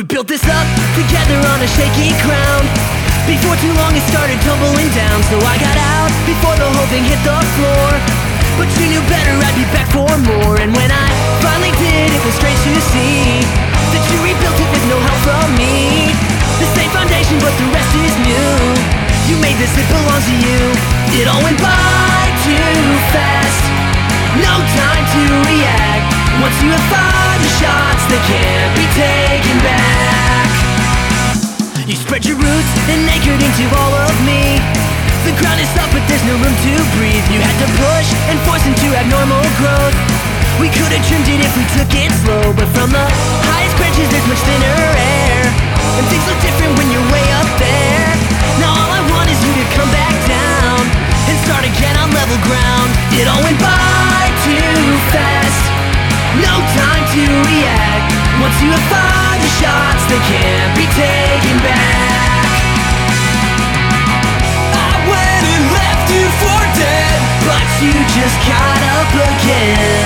We built this up together on a shaky ground. Before too long it started tumbling down. So I got out before the whole thing hit the floor. But you knew better, I'd be back for more. And when I finally did, it was strange to see That you rebuilt it with no help from me. The same foundation, but the rest is new. You made this, it belongs to you. It all went by too fast. No time to react. Once you have fired the shots, they can't be taken and into all of me. The ground is soft but there's no room to breathe. You had to push and force into abnormal growth. We could have trimmed it if we took it slow But from the highest branches there's much thinner air. And things look different when you're way up there. Now all I want is you to come back down And start again on level ground. It all went by too fast. No time to react. Once you have fired the shots they can't you just got up again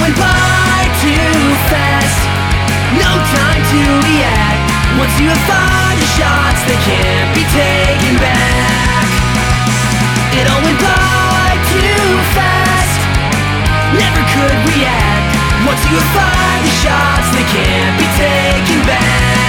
went by too fast. No time to react. Once you have fired the shots They can't be taken back. It all went by too fast. Never could react. Once you have fired the shots They can't be taken back